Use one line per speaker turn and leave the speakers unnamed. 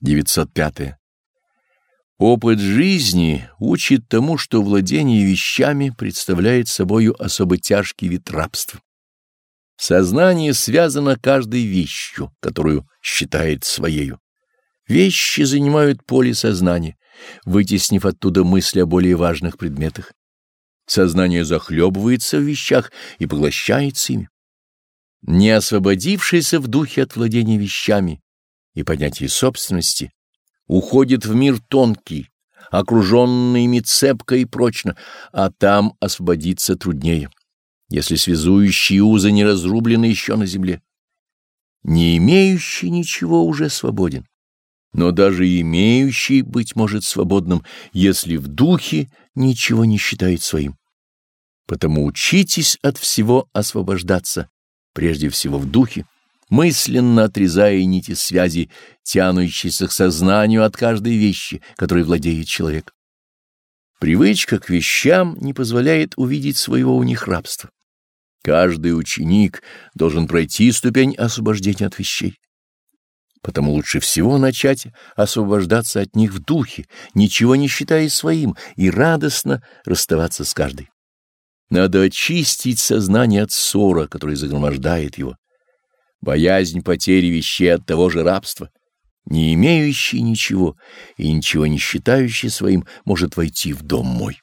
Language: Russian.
905. Опыт жизни учит тому, что владение вещами представляет собою особо тяжкий вид рабства. Сознание связано каждой вещью, которую считает своею. Вещи занимают поле сознания, вытеснив оттуда мысли о более важных предметах. Сознание захлебывается в вещах и поглощается ими. Не освободившийся в духе от владения вещами, и понятие собственности уходит в мир тонкий, окруженный ими цепко и прочно, а там освободиться труднее, если связующие узы не разрублены еще на земле. Не имеющий ничего уже свободен, но даже имеющий быть может свободным, если в духе ничего не считает своим. Потому учитесь от всего освобождаться, прежде всего в духе, мысленно отрезая нити связи, тянущиеся к сознанию от каждой вещи, которой владеет человек. Привычка к вещам не позволяет увидеть своего у них рабства. Каждый ученик должен пройти ступень освобождения от вещей. Потому лучше всего начать освобождаться от них в духе, ничего не считая своим, и радостно расставаться с каждой. Надо очистить сознание от ссора, который загромождает его боязнь потери вещей от того же рабства. Не имеющий ничего и ничего не считающий своим может войти в дом мой.